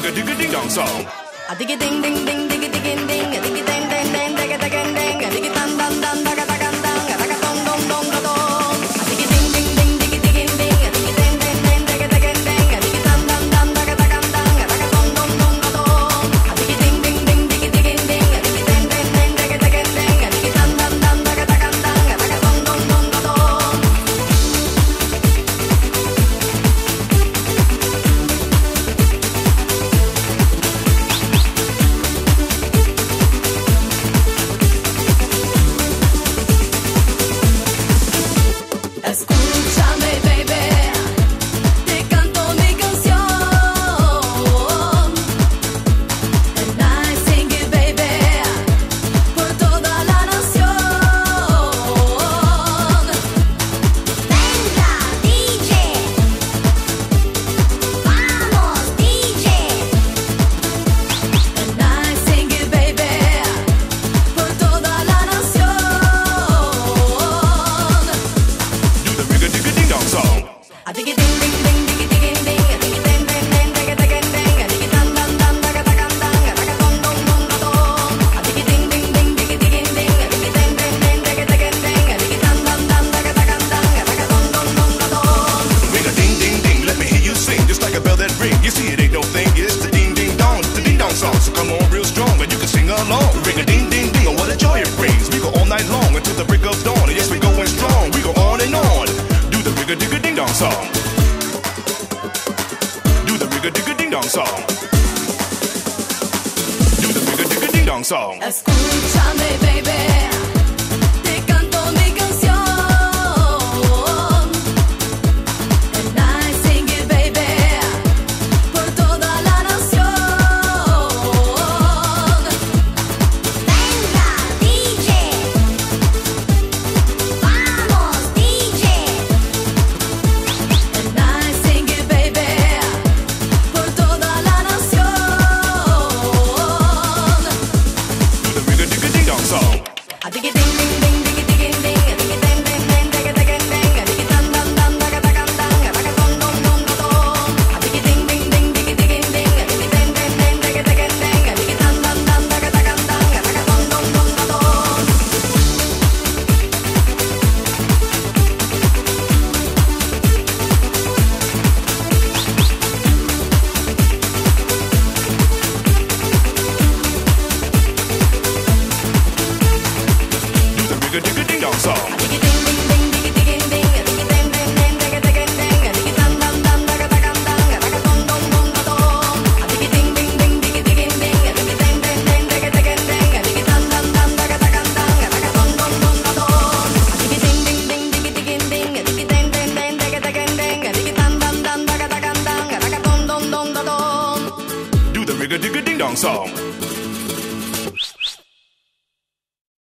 digga digga ding dong song. A digga ding ding ding digga digga ding, a digga ding ding ding digga digga ding, a digga dum, dum, dum, digga. come on real strong and you can sing along. Ring a ding ding ding, oh what a joy it brings. We go all night long until the break of dawn. Yes, we're going strong, we go on and on. Do the rigga digga ding dong song. Do the rigga digga ding dong song. Do the rigga digga ding dong song. Escúchame, baby. Do the riga digga ding dong song.